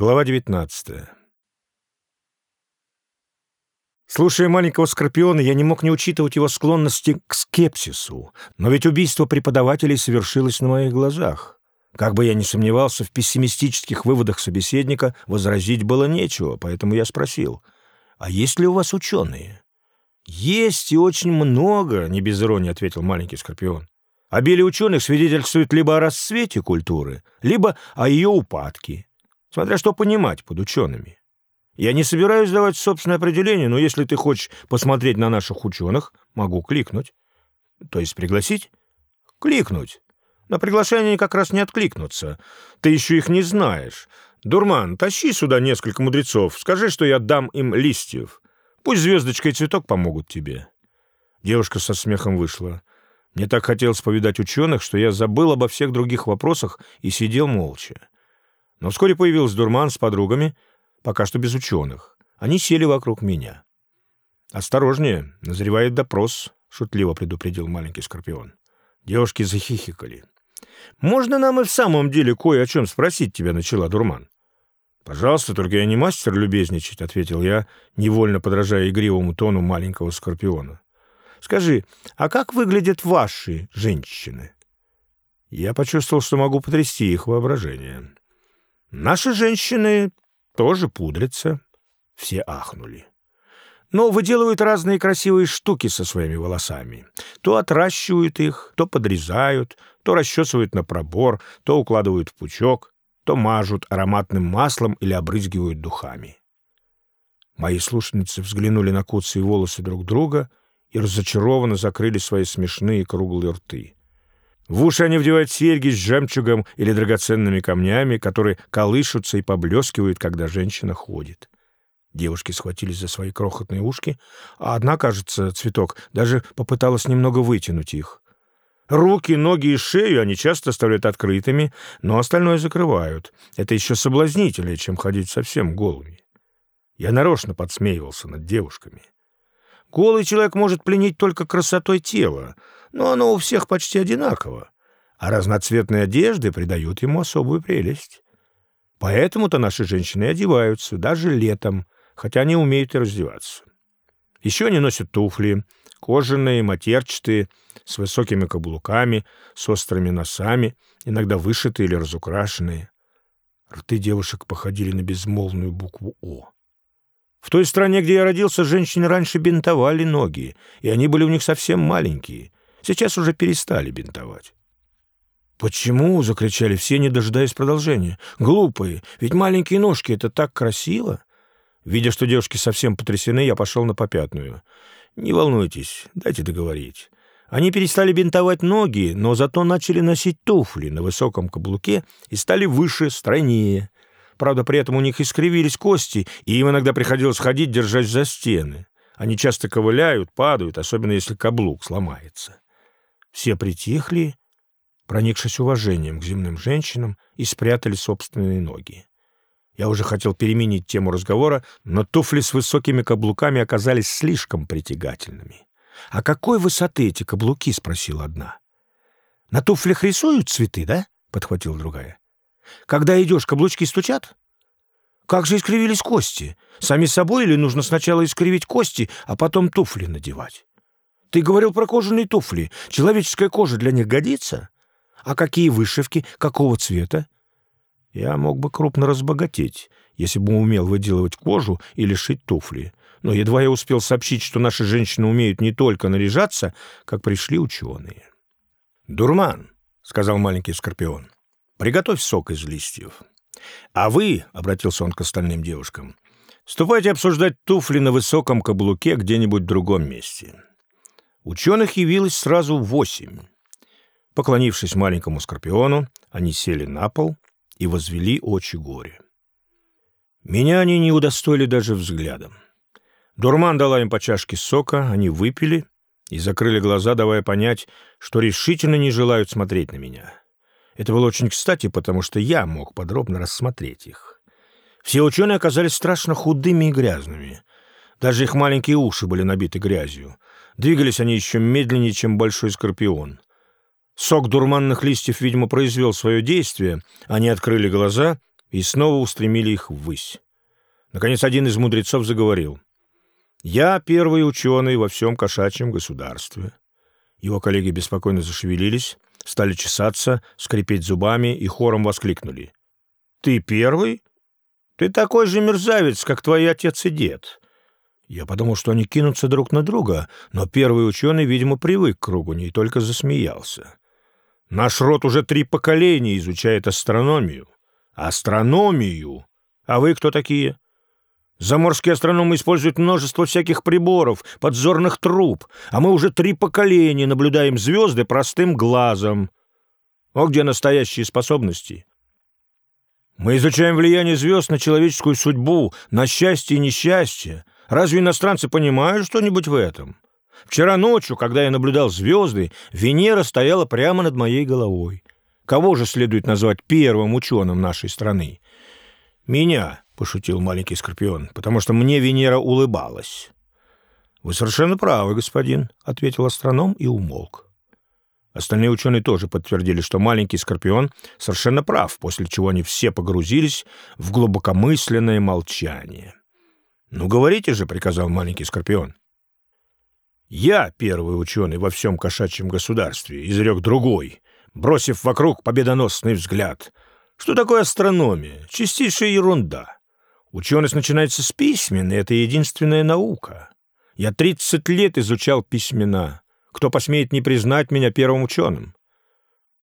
Глава 19. Слушая маленького Скорпиона, я не мог не учитывать его склонности к скепсису, но ведь убийство преподавателей совершилось на моих глазах. Как бы я ни сомневался в пессимистических выводах собеседника, возразить было нечего, поэтому я спросил, «А есть ли у вас ученые?» «Есть и очень много», — не без иронии ответил маленький Скорпион. «Обилие ученых свидетельствует либо о расцвете культуры, либо о ее упадке смотря что понимать под учеными. Я не собираюсь давать собственное определение, но если ты хочешь посмотреть на наших ученых, могу кликнуть. То есть пригласить? Кликнуть. На приглашение как раз не откликнуться. Ты еще их не знаешь. Дурман, тащи сюда несколько мудрецов. Скажи, что я дам им листьев. Пусть звездочка и цветок помогут тебе. Девушка со смехом вышла. Мне так хотелось повидать ученых, что я забыл обо всех других вопросах и сидел молча. Но вскоре появился дурман с подругами, пока что без ученых. Они сели вокруг меня. «Осторожнее, назревает допрос», — шутливо предупредил маленький скорпион. Девушки захихикали. «Можно нам и в самом деле кое о чем спросить тебя?» — начала дурман. «Пожалуйста, только я не мастер любезничать», — ответил я, невольно подражая игривому тону маленького скорпиона. «Скажи, а как выглядят ваши женщины?» Я почувствовал, что могу потрясти их воображение. Наши женщины тоже пудрятся. Все ахнули. Но выделывают разные красивые штуки со своими волосами. То отращивают их, то подрезают, то расчесывают на пробор, то укладывают в пучок, то мажут ароматным маслом или обрызгивают духами. Мои слушницы взглянули на куцы и волосы друг друга и разочарованно закрыли свои смешные круглые рты. В уши они вдевают серьги с жемчугом или драгоценными камнями, которые колышутся и поблескивают, когда женщина ходит. Девушки схватились за свои крохотные ушки, а одна, кажется, цветок, даже попыталась немного вытянуть их. Руки, ноги и шею они часто оставляют открытыми, но остальное закрывают. Это еще соблазнительнее, чем ходить совсем голыми. Я нарочно подсмеивался над девушками. Голый человек может пленить только красотой тела, но оно у всех почти одинаково, а разноцветные одежды придают ему особую прелесть. Поэтому-то наши женщины одеваются, даже летом, хотя они умеют и раздеваться. Еще они носят туфли, кожаные, матерчатые, с высокими каблуками, с острыми носами, иногда вышитые или разукрашенные. Рты девушек походили на безмолвную букву «О». В той стране, где я родился, женщины раньше бинтовали ноги, и они были у них совсем маленькие. Сейчас уже перестали бинтовать. «Почему?» — закричали все, не дожидаясь продолжения. «Глупые, ведь маленькие ножки — это так красиво!» Видя, что девушки совсем потрясены, я пошел на попятную. «Не волнуйтесь, дайте договорить». Они перестали бинтовать ноги, но зато начали носить туфли на высоком каблуке и стали выше, стройнее. Правда, при этом у них искривились кости, и им иногда приходилось ходить, держась за стены. Они часто ковыляют, падают, особенно если каблук сломается. Все притихли, проникшись уважением к земным женщинам, и спрятали собственные ноги. Я уже хотел переменить тему разговора, но туфли с высокими каблуками оказались слишком притягательными. «А какой высоты эти каблуки?» — спросила одна. «На туфлях рисуют цветы, да?» — подхватила другая. «Когда идешь, каблучки стучат?» «Как же искривились кости? Сами собой или нужно сначала искривить кости, а потом туфли надевать?» Ты говорил про кожаные туфли. Человеческая кожа для них годится? А какие вышивки? Какого цвета? Я мог бы крупно разбогатеть, если бы умел выделывать кожу или шить туфли. Но едва я успел сообщить, что наши женщины умеют не только наряжаться, как пришли ученые. «Дурман», — сказал маленький скорпион, — «приготовь сок из листьев». «А вы», — обратился он к остальным девушкам, — «ступайте обсуждать туфли на высоком каблуке где-нибудь в другом месте». Ученых явилось сразу восемь. Поклонившись маленькому скорпиону, они сели на пол и возвели очи горе. Меня они не удостоили даже взглядом. Дурман дала им по чашке сока, они выпили и закрыли глаза, давая понять, что решительно не желают смотреть на меня. Это было очень кстати, потому что я мог подробно рассмотреть их. Все ученые оказались страшно худыми и грязными. Даже их маленькие уши были набиты грязью — Двигались они еще медленнее, чем большой скорпион. Сок дурманных листьев, видимо, произвел свое действие. Они открыли глаза и снова устремили их ввысь. Наконец один из мудрецов заговорил. «Я первый ученый во всем кошачьем государстве». Его коллеги беспокойно зашевелились, стали чесаться, скрипеть зубами и хором воскликнули. «Ты первый? Ты такой же мерзавец, как твои отец и дед». Я подумал, что они кинутся друг на друга, но первый ученый, видимо, привык к ругани и только засмеялся. «Наш род уже три поколения изучает астрономию». «Астрономию? А вы кто такие?» Заморские астрономы используют множество всяких приборов, подзорных труб, а мы уже три поколения наблюдаем звезды простым глазом. О, где настоящие способности? Мы изучаем влияние звезд на человеческую судьбу, на счастье и несчастье. Разве иностранцы понимают что-нибудь в этом? Вчера ночью, когда я наблюдал звезды, Венера стояла прямо над моей головой. Кого же следует назвать первым ученым нашей страны? Меня пошутил маленький скорпион, потому что мне Венера улыбалась. Вы совершенно правы, господин, ответил астроном и умолк. Остальные ученые тоже подтвердили, что маленький скорпион совершенно прав, после чего они все погрузились в глубокомысленное молчание. «Ну, говорите же», — приказал маленький скорпион. «Я первый ученый во всем кошачьем государстве», — изрек другой, бросив вокруг победоносный взгляд. «Что такое астрономия? Чистейшая ерунда. Ученость начинается с письмен, и это единственная наука. Я 30 лет изучал письмена. Кто посмеет не признать меня первым ученым?